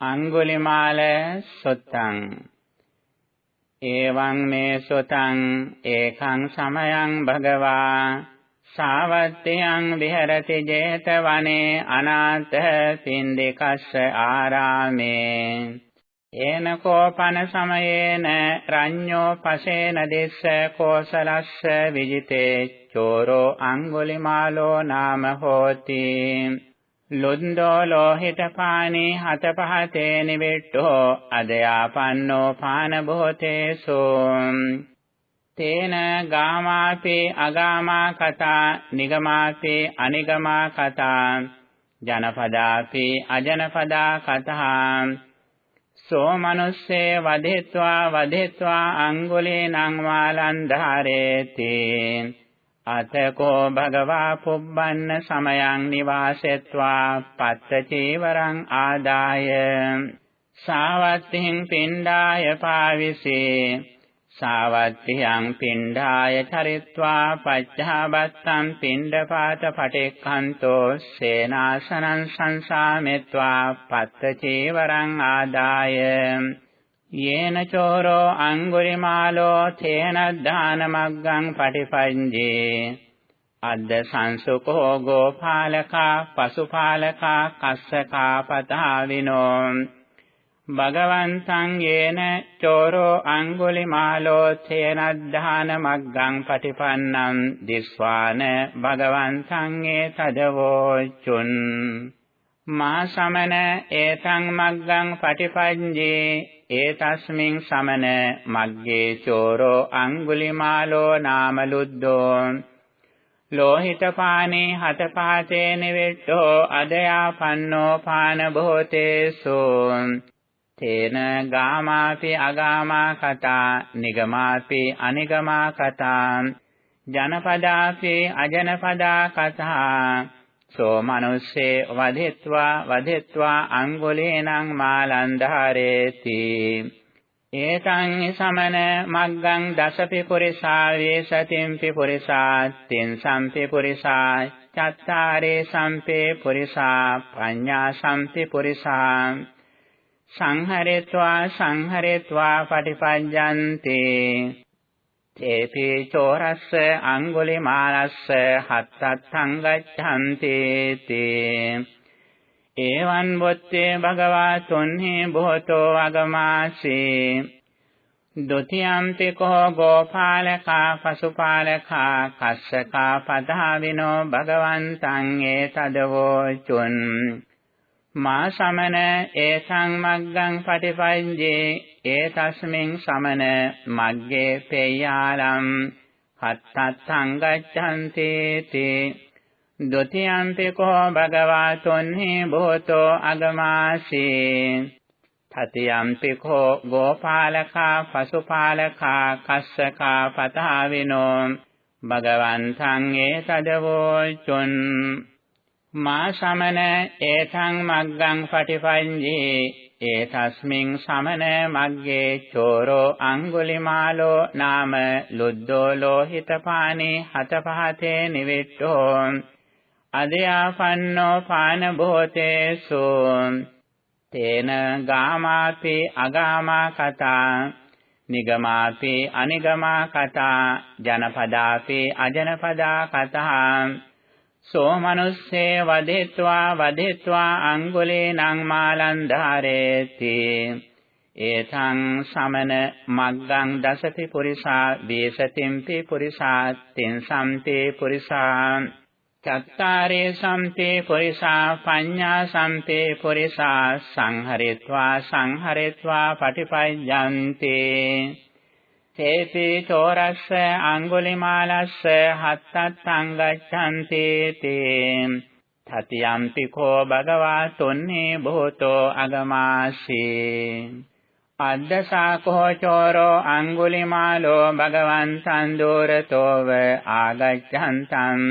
අංගුලිමාල සුත්තං. එවං මේ සුතං ඒකං සමයං භගවා. සාවත්තියං විහෙරති 제තවනේ අනාථ පින්දිකස්ස ආරාමේ. ඒන කෝපන සමයේන රඤ්ඤෝ පසේන දෙස්ස කෝසලස්ස විජිතේ චෝරෝ අංගුලිමාලෝ නාම හෝති. ලුන්දෝ ලෝහිත පානි හත පහතේ නිවෙට්ටෝ අදයාපන්නෝ පාන බොහෝතේසු තේන ගාමාපි අගාමා කතා නිගමාපි අනිගමා කතා ජනපදාපි අජනපදා කතා. සෝ මනුස්සේ වදෙත්වා වදෙත්වා අංගුලේ නං වාලන් ධාරේති අතකෝ භගවා පුබ්බන්න සමයං නිවාසෙත්වා පත්ත චීවරං ආදාය. සාවත්තිං පිණ්ඩාය පාවිසේ. සාවත්තියං පිණ්ඩාය චරිත්වා පච්චාබත්තං පිණ්ඩපාත පටික්ඛන්තෝ සේනාසනං සංසාමෙත්වා පත්ත චීවරං ආදාය. යේන චෝරෝ අංගුරිමාලෝ තේන දානමග්ගං පටිපංජේ අද්ද සංසුකෝ ගෝපාලකා පසුපාලකා කස්සකා පතාවිනෝ භගවන්තං යේන චෝරෝ අංගුලිමාලෝ තේනද්ධාන මග්ගං පටිපන්නං දිස්වාන භගවන්තං ඒ තදවෝ චුන් මා සමන ඒතං මග්ගං පටිපංජේ ඒතස්මින් සමන මග්ගේ චෝරෝ අංගුලිමාලෝ නාම ලුද්දෝ ලෝහිතපානේ හතපාතේ නිවෙට්ටෝ අදයාපන්නෝ පාන භෝතේසු තේන ගාමාපි අගාමා කතා නිගමාපි අනිගමා කතා ජනපදාපි අජනපදා කතා සෝ මනුස්සේ වදෙත්වා වදෙත්වා අංගුලේනං මාලන්ධාරේති. ඒතං සමන මග්ගං දසපි පුරිසාවේ සතිම්පි පුරිසාත්තින් සම්පි පුරිසා චත්තාරේ සම්පේ පුරිසා පඤ්ඤා සම්පි පුරිසා. සංහරේत्वा සංහරේत्वा පටිපඤ්ඤන්තේ තේපි චෝරස්ස අංගුලිමාලස්ස හත්තත්තං ගච්ඡන්ති තේ. එවං වොත්තේ භගවා තුන්හි බොහෝතෝ අගමාසී. ဒ ුතියම්පි කෝ ගෝපාලකා පසුපාලකා කස්සකා පදාවිනෝ භගවන්තං ඒතදවෝ චුන් මා සමන ඒසං මග්ගං පටිපංජේ ඒතස්මින් සමන මග්ගේ පේයාලම් හත්තත්තං ගච්ඡන්ති තේ ဒ ුතියම්පි කෝ භගවා තුන්හි භූතෝ අගමාසී තතියම්පි කෝ ගෝපාලකා පසුපාලකා කස්සකා පතාවිනෝ භගවන්තං ඒතදවෝ චුන් මා සමන ඒතං මග්ගං පටිපංජේ ඒතස්මින් සමන මග්ගේ චෝරෝ අංගුලිමාලෝ නාම ලුද්දෝ ලෝහිතපානේ හත පහතේ නිවිට්ඨෝ අදයාපන්නෝ පාන භෝතේසු තේන ගාමාපි අගාමා කතා නිගමාපි අනිගමා කතා ජනපදාපි අජනපදා කතා සෝ මනුස්සේ වදෙත්වා වදෙත්වා අංගුලේ නං මාලං ධාරේති ඒතං සමන මග්ගං දසති පුරිසා වේසතිම්පි පුරිසා තින් සම්පේ පුරිසා. චත්තාරේ සම්පේ පුරිසා පඤ්ඤා සම්පේ පුරිසා සංහරෙත්වා සංහරෙත්වා පටිපඤ්ඤන්තේ තේපි චෝරස්ස අංගුලිමාලස්ස හත්තත් සංගච්ඡන්ති තේ. තතියම්පි කෝ භගවා තුන්නේ භූතෝ අගමාසී අද්දසාකෝ චෝරෝ අංගුලිමාලෝ භගවන්තං දෝරතෝව ආගච්ඡන්තං.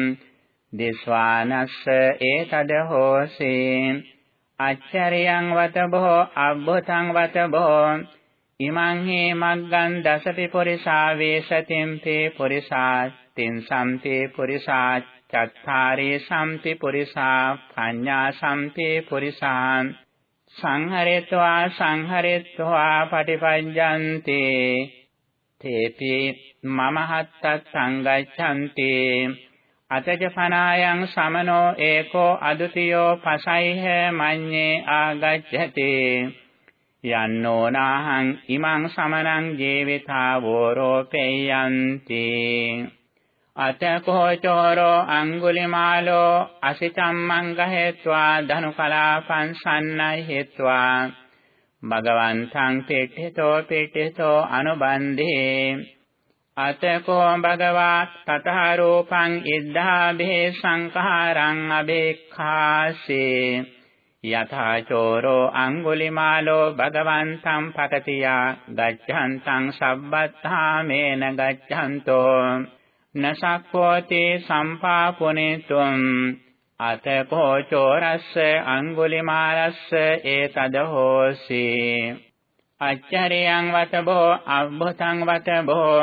දිස්වානස්ස ඒතද හෝසී. අච්චරියං වත බෝ අබ්බතං වත බෝ ඉමං හේ මග්ගං දසපි පුරිසා වේසතිම්පේ පුරිසා තින් සම්පේ පුරිසා චත්තාරේ සම්පි පුරිසා පඤ්ඤා සම්පේ පුරිසා සංහරෙත්වා සංහරෙත්වා පටිපඤ්ඤන්ති තේපි මම හත්තත් සංගච්ඡanti අතජ පනායන් සමනෝ ඒකෝ අදුතියෝ පසයිහ මඤ්ඤේ ආගච්ඡති යන්නෝ නාහං ඉමං සමනං ජීවිතාවෝ රෝපේයන්ති අතකෝ චෝරෝ අඟුලිමාලෝ අසිතම්මං ගහෙත්වා ධනු කලාපං සන්නයි හෙත්වා. භගවන්තං පිට්ඨිතෝ පිට්ඨිතෝ අනුබන්ධේ. අතකෝ භගවා තතහ රූපං ඉද්ධාභේ සංඛාරං අබේක්ඛාසේ යථා චෝරෝ අඟුලිමාලෝ භගවන්තං පකතියා ගච්ඡන්තං සබ්බත්ථාමේන ගච්ඡන්තෝ නසක්ඛෝති සම්පාපුනිතුම් අතකෝ චෝරස්ස අඟුලිමාලස්ස ඒතදහෝසි අච්චරියං වතබෝ අබ්බතං වතබෝ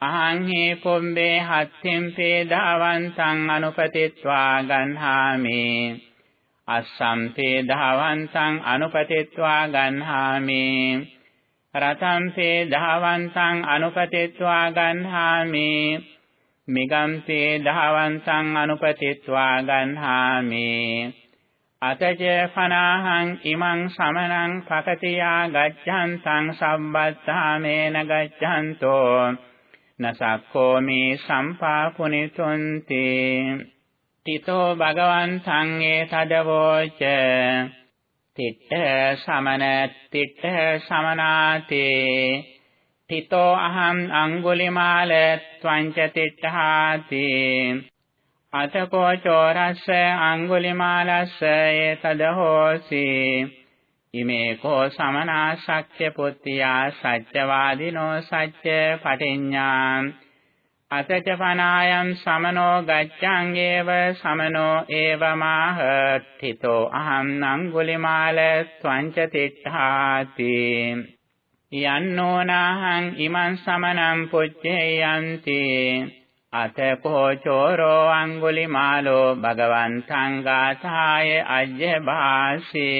අහං හි පුම්බේ හත්තිම් පේදාවන්තං අනුපතිත්වා ගන්හාමි අස්සම්පේ ධාවන්තං අනුපතිත්වා ගන්හාමි. රතම්පේ ධාවන්තං අනුපතිත්වා ගන්හාමි. මිගම්පේ ධාවන්තං අනුපතිත්වා ගන්හාමි. අතච පනාහං ඉමං සමනං පකතියා ගච්ඡන්තං සම්බත්තාමේන ගච්ඡන්තෝ. නසක්ඛෝ මේ සම්පාපුනිතුන්ති තිතෝ භගවන්තං ඒ තදවෝච තිට්ඨ සමන තිට්ඨ සමනාතේ තිතෝ අහං අඟුලිමාල ත්වංච තිට්ඨාති අතකෝ චෝරස්ස අඟුලිමාලස්ස ඒතදහෝසි ඉමේ කෝ සමනා සත්‍ය පුත්තියා සත්‍යවාදිනෝ සත්‍ය පටිඤ්ඤා අතච පනායම් සමනෝ ගච්ඡංගේව සමනෝ ඒවමාහ තිතෝ අහං අඟුලිමාල ත්වංච තිට්ඨාති. යන්නෝ නාහං ඉමං සමනං පුච්චේයන්ති අතකෝ චෝරෝ අඟුලිමාලෝ භගවන්තං ගාථාය අජ්ජභාසේ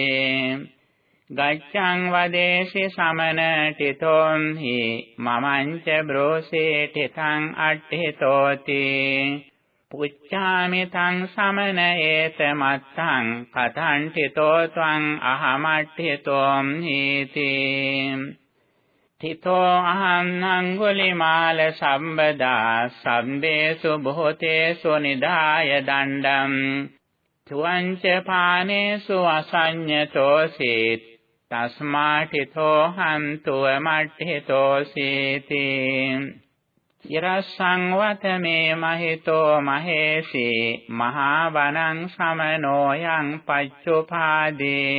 ගච්ඡං වදේසි සමන තිතෝම් හි මමංච බ්‍රෝසේ තිතං අට්ඨිතෝති. පුච්ඡාමි තං සමන ඒත මත්තං කතං තිතෝ ත්වං අහමට්ඨිතෝම් හීති. තිතෝ අහං අඟුලිමාල සම්බදා සම්දේසු බොහෝතේසු නිදාය දණ්ඩම්. තුවංච පානේසු අසඤ්ඤතෝසීත් තස්මාටිතෝ හන්තුව මට්ඨිතෝසීති යරසංවතමේ මහිතෝ මහේසි මහා වනං සමනෝ යං පච්චුපාදී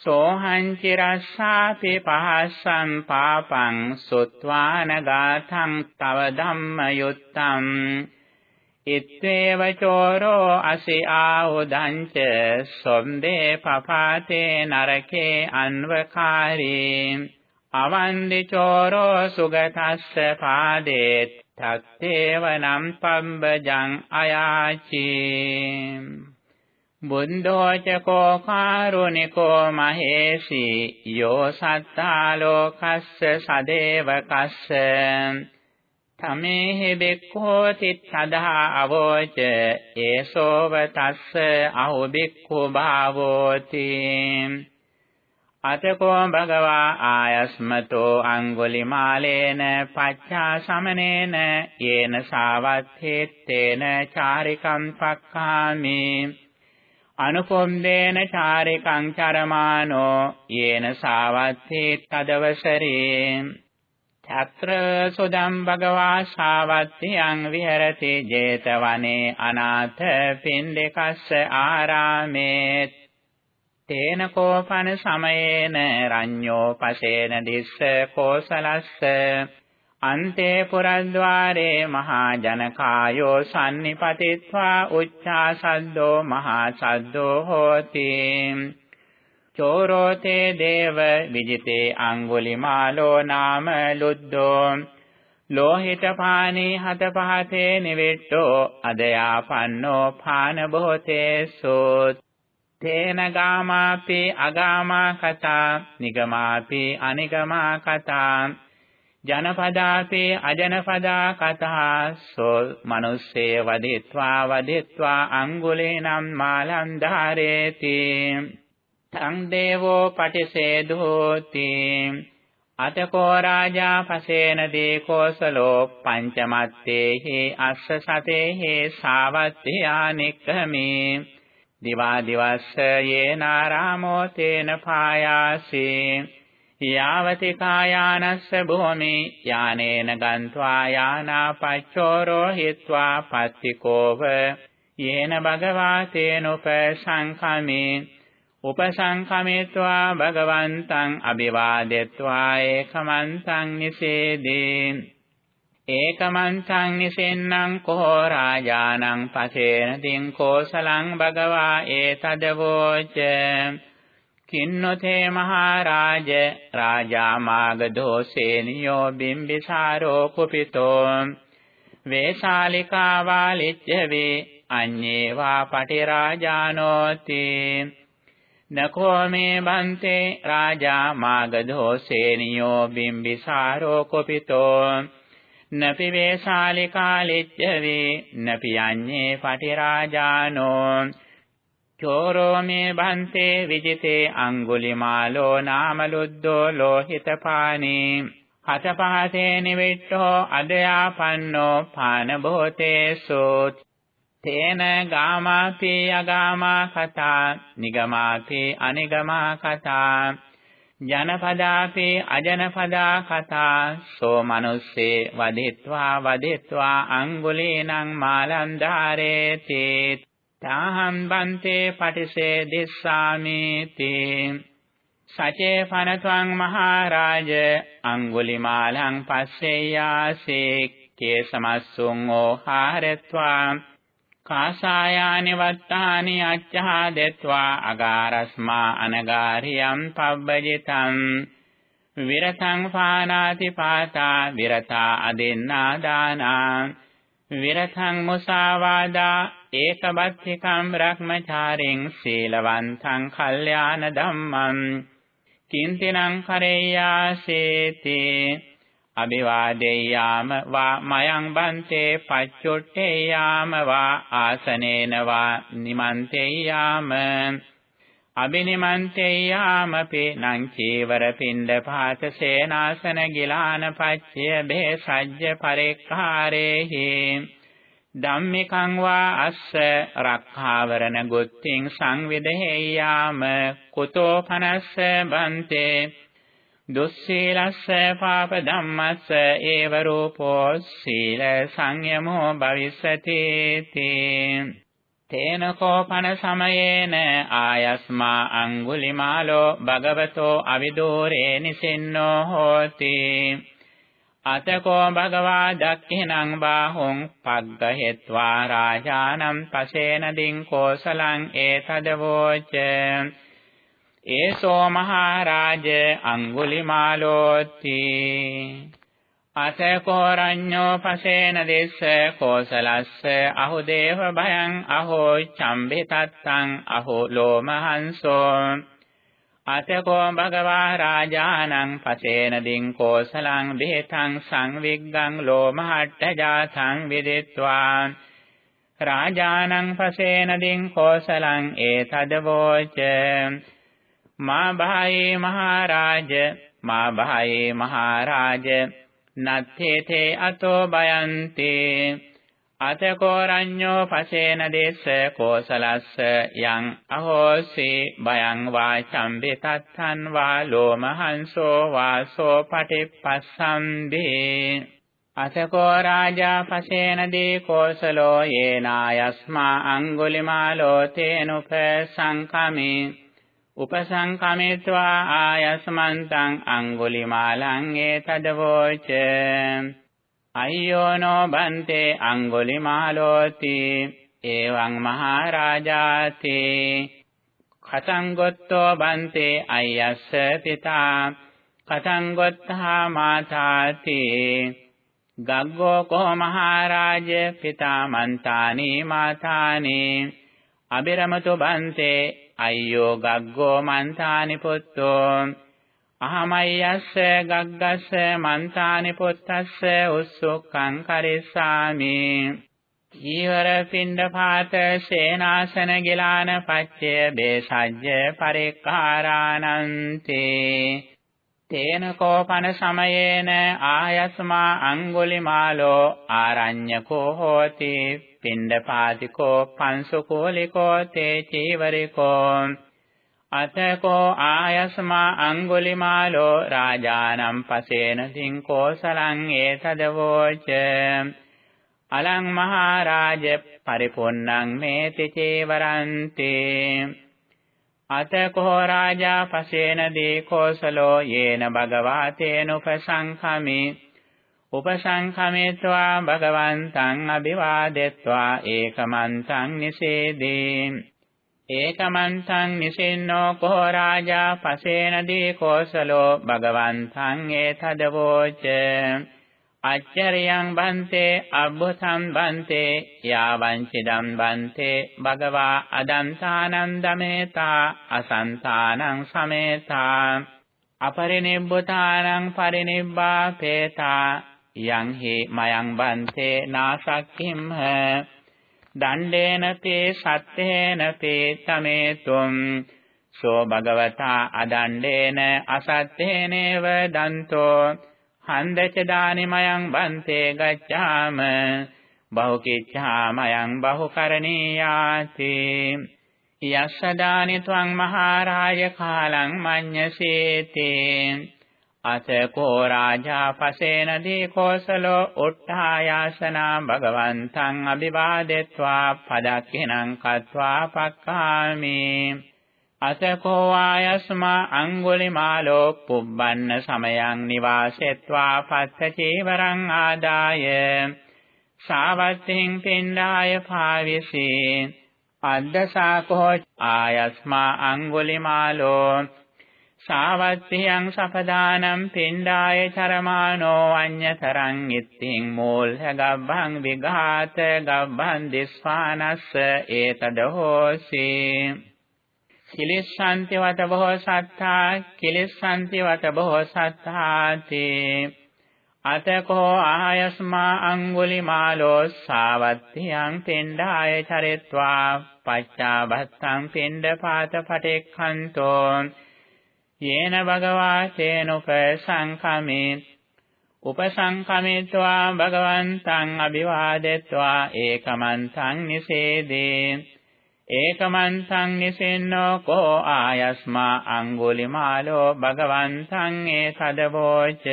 සෝහං චිරස්සාපි පහස්සං පාපං සුත්වාන ගාතං තව ධම්ම යුත්තං ඉත්තේව චෝරෝ අසි ආහුදංච සොම්දේ පපාතේ නරකේ අන්වකාරී. අවන්දි චෝරෝ සුගතස්ස පාදේ තත්තේව නම් පම්බජං අයාචී. බුද්ධෝචකෝ කාරුණිකෝ මහේසි යෝ සත්තා ලෝකස්ස සදේවකස්ස. තමේහි බෙක්ඛෝ තිත්තදා අවෝච ඒසෝව තස්ස අහු බෙක්ඛු භාවෝති. අතකෝ භගවා ආයස්මතෝ අඟුලිමාලේන පච්චා සමනේන යේන සාවත්තේත්තේන චාරිකම් පක්ඛාමි. අනුපොම්දේන චාරිකං චරමානෝ යේන සාවත්තේ තදවසරේ ඡත්‍ර සුදම් භගවා සාවත්තියං විහෙරති 제තවනේ අනාථ පින්ඩකස්ස ආරාමේ තේන කෝපන සමයේන රඤ්ඤෝ පසේන දිස්ස කෝසලස්ස අන්තේ පුරද්වාරේ මහා ජනකායෝ sannipatitva උච්චා සද්දෝ මහා සද්දෝ හෝති චෝරෝතේ දේව විජිතේ අඟුලිමාලෝ නාම ලුද්දෝ. ලෝහිත පානී හත පහතේ නිවෙට්ටෝ අදයාපන්නෝ පාන බොහෝතේ සෝත්. තේන ගාමාපි අගාමා කතා නිගමාපි අනිගමා කතා. ජනපදාපි අජනපදා කතා සෝ මනුස්සේ වදිත්වා වදිත්වා අංගුලේනම් මාලං ධාරේති තං දේවෝ පටිසේදෝති අතකෝ රාජා පසේන දේ කෝසලෝ පංචමත්තේහි අස්ස සතේහි සාවත්ත්‍යා නික්ඛමේ. දිවා දිවස්ස යේනාරාමෝ තේන පායාසී. යාවති කායානස්ස භූමි යානේන ගන්්වා යානා පච්චෝරෝ හිත්වා පත්තිකෝව. යේන භගවා තේනුප සංඛමේ. උපසංඛමේत्वा භගවන්තං අභිවාදෙත්වා ඒකමන්තං නිසේදී ඒකමන්තං නිසෙන්නං කෝ රාජානං පසේන තින් කෝසලං භගවා ඒතදවෝච. කින්නොතේ මහරජ රාජා මාගදෝ සේනියෝ බිම්බිසාරෝ කුපිතෝ. වේශාලිකා වාලිච්ඡවේ අඤ්ඤේවා පටිරාජානෝති. නකෝ මේ බන්තේ රාජා මාගධෝ සේනියෝ බිම්බිසාරෝ කොපිතෝ නපි වේශාලිකා ලිච්ඡවේ නපි යඤ්ඤේ පටිරාජානෝ චෝරෝ මේ බන්තේ විජිතේ අඟුලිමාලෝ නාමලුද්දෝ ලෝහිතපානී හතපහතේ නිවිට්ඨෝ අදයාපන්නෝ පාන භෝතේසෝ තේන ගාමාපි අගාමා කතා නිගමාපි අනිගමා කතා ජනපදාපි අජනපදා කතා සෝ මනුස්සේ වදිත්වා වදිත්වා අංගුලීනං මාලං ධාරේති තාහම් බන්තේ පටිසේ දිස්සාමි තේ සචේ පනත්වං මහරජ අංගුලිමාලං පස්සේ යාසේ කේසමස්සුං ඕහාරත්වා. කාසායානි වත්තානි අච්ඡා දෙත්වා අගාරස්මා අනගාරියම් පබ්බජිතං විරතං පානාති පාතා විරතා අදින්නා දානා විරතං මුසාවාදා ඒකබත්තිකම් බ්‍රහ්මචාරින් සීලවන්තං කල්යාණ ධම්මං කින්තිනං කරෙය්‍යාසේති අභිවාදේයාම වා මයං බන්තේ පච්චොට්ඨේයාම වා ආසනේන වා නිමන්තේයාම අබිනිමන්තේයාමපි නං චීවර පින්ඩ පාත සේනාසන ගිලාන පච්චය බේසජ්ජ පරික්ඛාරේහි ධම්මිකං වා අස්ස රක්ඛාවරණ ගුත්තිං සංවිදෙය්‍යාම කුතෝ පනස්ස බන්තේ දුස්සීලස්ස පාප ධම්මස්ස ඒව රූපෝ සීල සංයමෝ භවිස්සති තේ. තේන කෝපන සමයේන ආයස්මා අංගුලිමාලෝ භගවතෝ අවිදෝරේ නිසින්නෝ හෝති. අතකෝ භගවා දක්ඛිනං බාහුං පග්ගහෙත්වා රාජානම් පසේන දින් කෝසලං ඒතදවෝච ඒසෝ මහරජ අඟුලිමාලෝති අසකෝරඤ්ඤෝ පසේන දෙස්ස කෝසලස්ස අහු දේව භයං අහෝ චම්බිතත්තං අහෝ ලෝමහංසෝ. අතකෝ භගවා රාජානං පසේන දින් කෝසලං බෙහෙතං සංවිග්ගං ලෝමහට්ඨ ජාතං විදිත්වා. රාජානං පසේන දින් කෝසලං ඒතදවෝච මා භායේ මහරජ මා භායේ මහරජ නත්තේතේ අතෝ බයන්තේ අතකෝරඤ්ඤෝ පසේන දේශ කෝසලස්ස යං අහෝසි බයං වාචම්බි තත්තන් වා ලෝමහංසෝ වාසෝ පටිපස්සම්දී අතකෝ රාජා පසේන දී කෝසලෝ යේනායස්මා අංගුලිමාලෝ තේනුප සංකමේ උපසංකමෙත්වා ආයස්මන්තං අංගුලිමාලං ඒතදවෝච අය්‍යෝනෝ බන්තේ අංගුලිමාලෝති එවං මහරජාති. කතං ගොත්තෝ බන්තේ අයස්ස පිතා කතං ගොත්තා මාතාති. ගග්ගෝ කෝ මහරජ පිතා මන්තානි මාතානි. අබිරමතු බන්තේ අය්‍යෝ ගග්ගෝ මන්තානි පුත්තෝ. අහමයස්ස ගග්ගස්ස මන්තානි පුත්තස්ස උස්සුක්ඛං කරිස්සාමි. ඊවර පිණ්ඩපාත සේනාසන ගිලාන පච්චය බේසජ්ජ පරික්ඛාරානන්තේ. තේන කෝපන සමයේන ආයස්මා අංගුලිමාලෝ ආරඤ්‍යකෝ හෝති පිණ්ඩපාතිකෝ පංසුකෝලිකෝ තේ චීවරිකෝ අතකෝ ආයස්මා අංගුලිමාලෝ රාජානම් පසේන තින් කෝසලං ඒතදවෝච අලං මහරජ පරිපොන්නං මේති චේවරන්තේ අතකෝ රාජා පසේන දී කෝසලෝ යේන භගවා තේන උපසංඛමි උපසංඛමේत्वा භගවන්තං අභිවාදෙත්වා ඒකමන්තං නිසේදී ඒකමන්තං නිසින්නෝ කෝ රාජා පසේනදී කෝසලෝ භගවන්තං ඒතදවෝච අච්චරියං බන්තේ අබ්බසම් බන්තේ යාවංචිදම් බන්තේ භගවා අදන්තානං දමේතා අසන්තානං සමේතා. අපරිනිබ්බතානං පරිනිබ්බාපේතා යං හි මයං බන්තේ නාසක්ඛිම්හ. දණ්ඩේන තේ සත්තේන තේ තමේතුම්. සෝ භගවතා අදණ්ඩේන අසත්තේනේව දන්තෝ. හන්දච දානිමයං බන්තේ ගච්ඡාම බහුකිච්ඡාමයං බහුකරණීයාති. යස්ස දානි ත්වං මහරජ කාලං මඤ්ඤසේතේ. අසකෝ රාජා පසේන දී කෝසලෝ උට්ඨායාසනා භගවන්තං අභිවාදෙත්වා පදක්ඛිනං කତ୍වා පක්ඛාමි. අසකෝ ආයස්මා අංගුලිමාලෝ පුබ්බන්න සමයං නිවාසෙත්වා පත්ත චීවරං ආදාය. සාවත්තිං පින්ඩාය භාවිසී අද්දසාකෝ ආයස්මා අංගුලිමාලෝ. සාවත්තියං සපදානම් පින්ඩාය චරමානෝ අඤ්ඤතරං ඉත්තිං මූල්හ ගබ්බං විඝාත ගබ්බං දිස්වානස්ස. ඒතද හෝසි කිලිස්සන්ති වත බොහෝ සත්තා කිලිස්සන්ති වත බොහෝ සත්තාති. අතකෝ ආයස්මා අංගුලිමාලෝ සාවත්තියං පින්ඩාය චරිත්වා පච්චාබත්තං පින්ඩපාත පටෙක්ඛන්තෝ. යේන භගවා තේන උපසංඛමේ උපසංඛමේत्वा භගවන්තං අභිවාදෙත්වා ඒකමන්තං නිසේදේ. ඒකමන්තං නිසෙන්නෝ කෝ ආයස්මා අංගුලිමාලෝ භගවන්තං ඒතදවෝච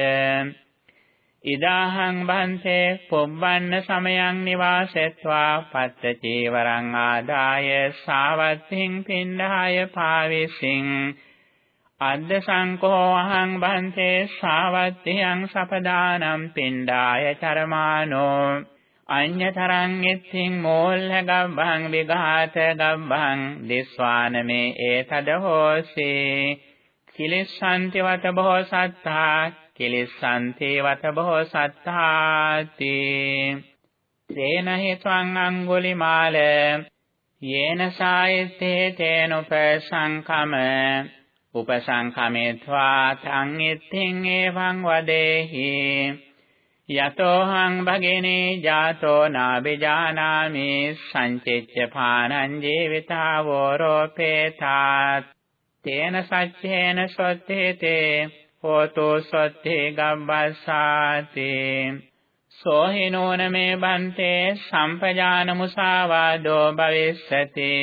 ඉදාහං බන්තේ පොබ්බන්න සමයං නිවාසෙත්වා පත්ත චීවරං ආදාය සාවත්තිං පින්ඩාය පාවිසින්. අද්ද සංකෝ අහං බන්තේ ශාවත්තියං සපදානම් පින්ඩාය චරමානෝ. අඤ්‍යතරං ඉත්තිං මෝල්හ ගබ්බං විඝාත ගබ්බං දිස්වානමේ ඒතද හෝසි. කිලිස්සන්ති වත බොහෝ සත්තා කිලිස්සන්ති වත බොහෝ සත්තාති. තේන හේත්වං අංගුලිමාල යේන සායත්තේ තේනුපසංකම උපසංඛමේत्वा තං ඉත්තිං එවං වදේහි. යතෝහං භගිනේ ජාතෝ නාබිජානාමි සංචෙච්ච පානං ජීවිතාවෝ රෝපේතා තේන සච්චේන සොත්තේතේ හෝතෝ සොත්තේ ගබ්බස්සාති සෝහිනෝන මේ බන්තේ සම්පජාන මුසාවාදෝ භවිස්සති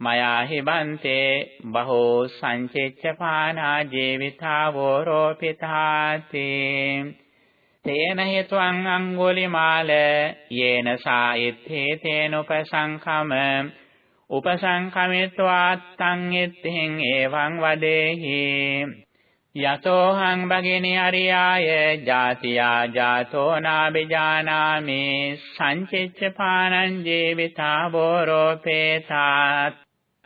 මයා හිබන්තේ බහෝ සංචෙච්ච පානා ජීවිතාවෝ රෝපිතාති තේන හේතුං අංගුලිමාල යේන සායිත්තේ තේන උපසංඛම උපසංඛමිත්වා තං එත්තෙන් එවං වදේහි. යතෝහං භගිනි අරියාය ජාතියා ජාතෝ නාබිජානාමි සංචිච්ච පානං ජීවිතා බෝරෝපේතාත්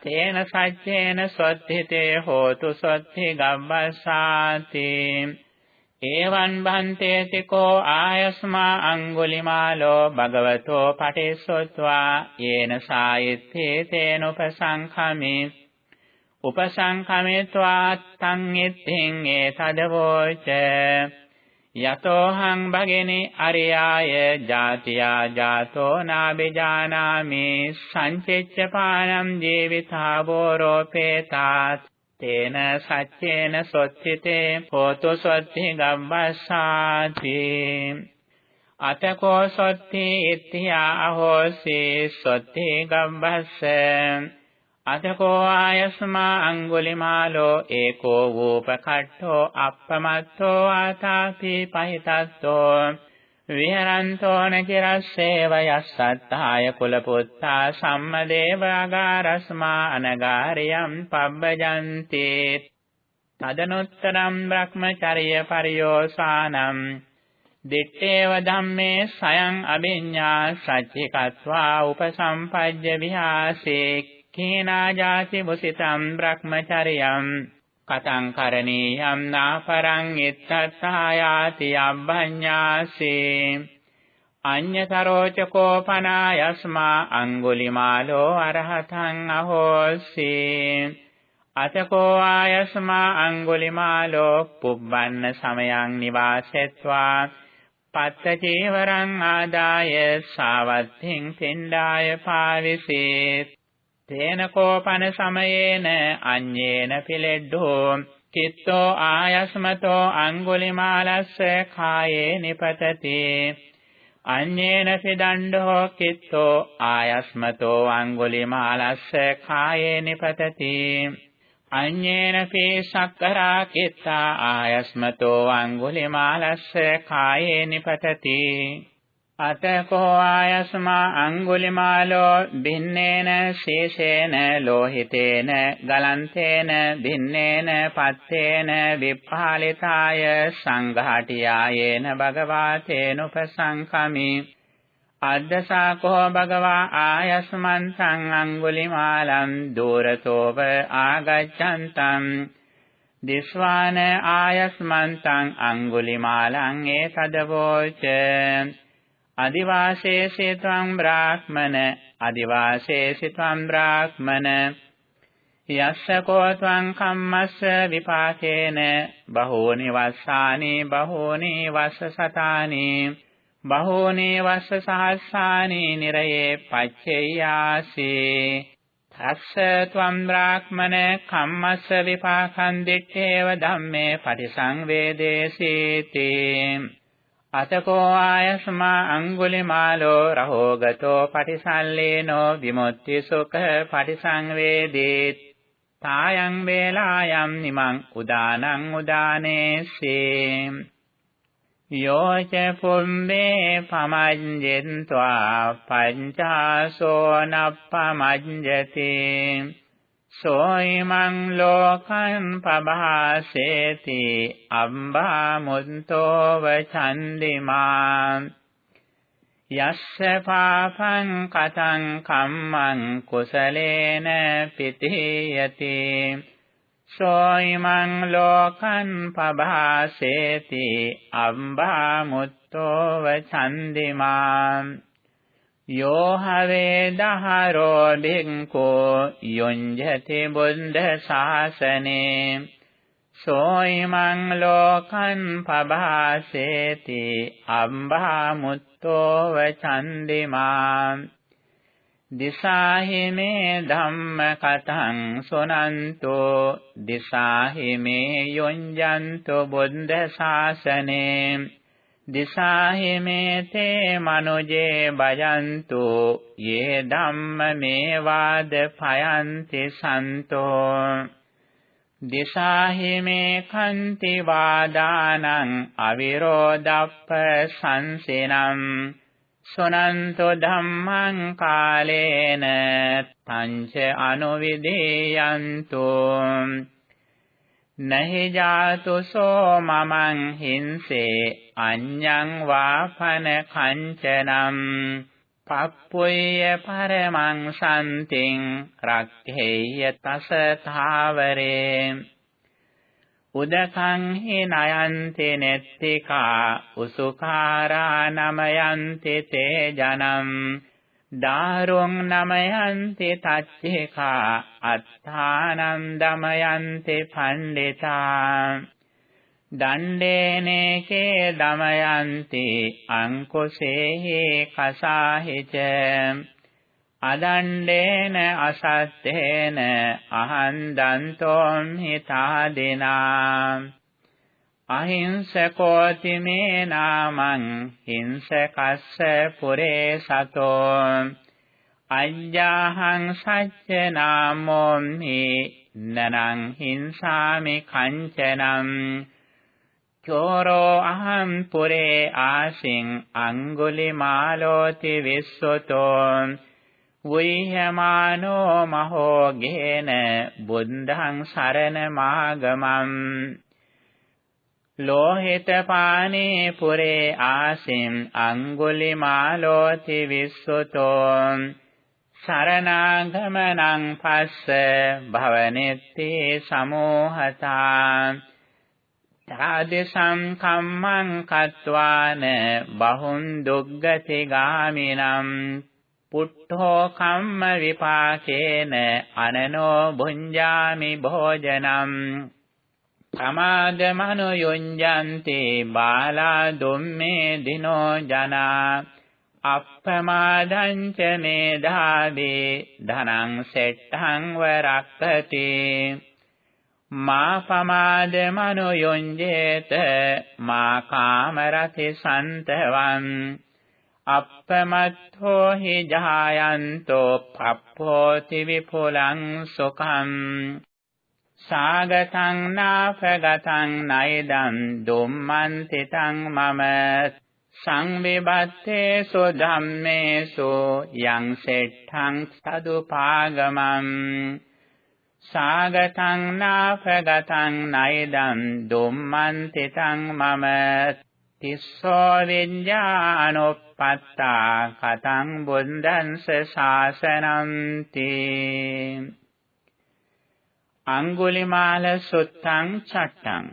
තේන සච්චේන සොත්ථිතේ හෝතු සොත්ථි ගබ්බසාති. එවං බන්තේති කෝ ආයස්මා අංගුලිමාලෝ භගවතෝ පටිසොත්වා යේන සායිත්තේ තේන උපසංඛමි උපසංකමේत्वा තං ඉත්තිං ඒ තදවෝච යතෝහං භගිනි අරියාය ජාතියා ජාතෝ නාබිජානාමි සංචෙච්ච පානම් ජීවිතා බෝරෝපේතාත් තේන සච්චේන සොච්චිතේ හෝතු සොත්ති ගම්බස්සාති. අතකෝ සොත්ති ඉත්‍ත්‍යා අහෝසි සොත්ති ගම්බස්ස. අතකෝ ආයස්මා අඟුලිමාලෝ ඒකෝ වූපකට්ඨෝ අප්පමත්තෝ ආතාපි පහිතත්තෝ. විහරන්තෝ නචිරස්සේව යස්සත්තාය කුලපුත්තා සම්මදේව අගාරස්මා අනගාරියම් පබ්බජන්ති. තදනුත්තරම් බ්‍රහ්මචර්ය පරියෝසානම්. දිත්තේව ධම්මේ සයං අභිඤ්ඤා සච්චිකत्वा උපසම්පජ්ජ විහාසේ. කේනාජාති මුසිතම් බ්‍රහ්මචරියම්. කතං කරණීයම් නාපරං ඉත්තත්තායාති අබ්බඤ්ඤාසේ. අඤ්ඤතරෝච කෝපනායස්මා අඟුලිමාලෝ අරහතං අහෝසී. අතකෝ ආයස්මා අඟුලිමාලෝ පුබ්බන්න සමයං නිවාසෙත්වා. පත්ත චේවරං ආදාය සාවත්තිං තෙණ්ඩාය පාවිසේත්. තේන කෝපන සමයේන අඤ්ඤේන පිලෙඩ්ඩෝ. චිත්තෝ ආයස්මතෝ අඟුලිමාලස්ස කායේ නිපතති. අඤ්ඤේන පිදණ්ඩෝ චිත්තෝ ආයස්මතෝ අඟුලිමාලස්ස කායේ නිපතති. අඤ්ඤේන පේ සක්කරා කිත්තා ආයස්මතෝ අඟුලිමාලස්ස කායේ නිපතති. අතකෝ ආයස්මා අංගුලිමාලෝ භින්නේන ශේෂේන ලෝහිතේන ගලන්තේන භින්නේන පත්තේන විප්පාලිතාය සංඝාටියායේන භගවාතේන උපසංකමි අද්දසාකෝ භගවා ආයස්මන්තං අංගුලිමාලං දූරතෝව ආගච්ඡන්තං දිස්වාන ආයස්මන්තං අංගුලිමාලං ඒ තදවෝච අදිවාසේසි ත්වං බ්‍රාහ්මන අදිවාසේසි ත්වං බ්‍රාහ්මන යස්ස කෝ ත්වං කම්මස්ස විපාකේන බහෝනි වස්සානි බහෝනි වස්ස සතානි බහෝනි වස්ස සහස්සානි නිරයේ පච්චේයාසි. තස්ස ත්වම් බ්‍රාහ්මන කම්මස්ස විපාකං දිත්තේව ධම්මේ පටිසංවේදේසීති. අතකෝ ආයස්මා අංගුලිමාලෝ රහෝගතෝ පටිසල්ලේනෝ විමුක්ති සුඛ පටිසංවේදී තායං වේලායම් නිමං උදානං උදානේසේ යෝච පුම්බේ පමඤ්ඤෙන්त्वा පංචාසෝ නප්පමඤ්ඤති. සෝයිමං ලෝකං පබහසේති අම්බා මුන්තෝව චන්දිමා යස්ස පාපං කතං කම්මං කුසලේන පිතියති සෝයිමං ලෝකං පබහසේති අම්බා මුත්තෝව චන්දිමා යෝ හවේ දහරෝ බින්කෝ යොඤ්ජති බුද්ධ ශාසනේ සෝයිමං ලෝකං පබාසේති අම්බා මුත්තෝව චන්දිමා දිසාහි මේ ධම්ම කතං සොනන්තෝ දිසාහි මේ යොඤ්ජන්තෝ බුද්ධ ශාසනේ දිසාහි මේතේ මනුජේ බයන්තු යේ ධම්ම මේ වාද පයන්ති සන්තෝ. දිසාහි මේ කන්ති වාදානං අවිරෝධප්ප සංසිනම්. සොනන්තෝ ධම්මං කාලේන තංච අනුවිදේයන්තෝ. නහි ජාතුසෝ මමං හිංසේ අඤ්ඤං වාපන කංචනම් පප්පුය්‍ය පරමං සම්තිං රක්ඛේය තස තාවරේ උදකං හි නයන්ති නෙත්තිකා උසුකාරා නමයන්ති තේ ජනම් දාරුං නමයන්ති තච්චේකා අත්තානං දමයන්ති පණ්ඩිතා. දණ්ඩේනේකේ දමයන්ති අංකුසේහි කසාහිච. අදණ්ඩේන අසත්තේන අහං දන්තෝම් හිතාදිනා අහිංසකෝති මේ නාමං හිංසකස්ස පුරේ සතෝ අඤ්ඤාහං සච්ච නාමෝම්හි නනං හිංසාමි කංචනම් චෝරෝ අහං පුරේ ආසින් අඟුලිමාලෝති විස්සතෝ වුයිහමානෝ මහෝගේන බුද්ධං සරණ මාගමම් ලෝහිත පානේ පුරේ ආසින් අඟුලිමාලෝති විස්සතෝ සරණාගමනං පස්ස භවනෙත්ති සමෝහතා තාදසම් කම්මං කତ୍වාන බහුන් දුග්ගති ගාමිනම් පුට්ඨෝ කම්ම විපාකේන අනනෝ භුඤ්ජාමි භෝජනම් සමාදමනු යොඤ්ජන්ති බාලා දුම්මේ දිනෝ ජනා අප්පමාදං ච මේධාවේ ධනං සෙට්ඨං වරක්කති මා පමාදමනු යොඤ්ජේත මා කාමරති සන්තවං අප්පමත්තෝ හි ජායන්තෝ පප්පෝති විපුලං සුඛං සාගතං නාපගතං නයිදං දුම්මන්ති තං මම සංවිබත්තේසු ධම්මේසු යං සෙට්ඨං සදුපාගමං සාගතං නාපගතං නයිදං දුම්මන්ති තං මම තිස්සෝ විඤ්ඤානොප්පත්තා කතං බුද්ධංස ශාසනන්ති. අඟුලිමාල සුත්තං චට්ටං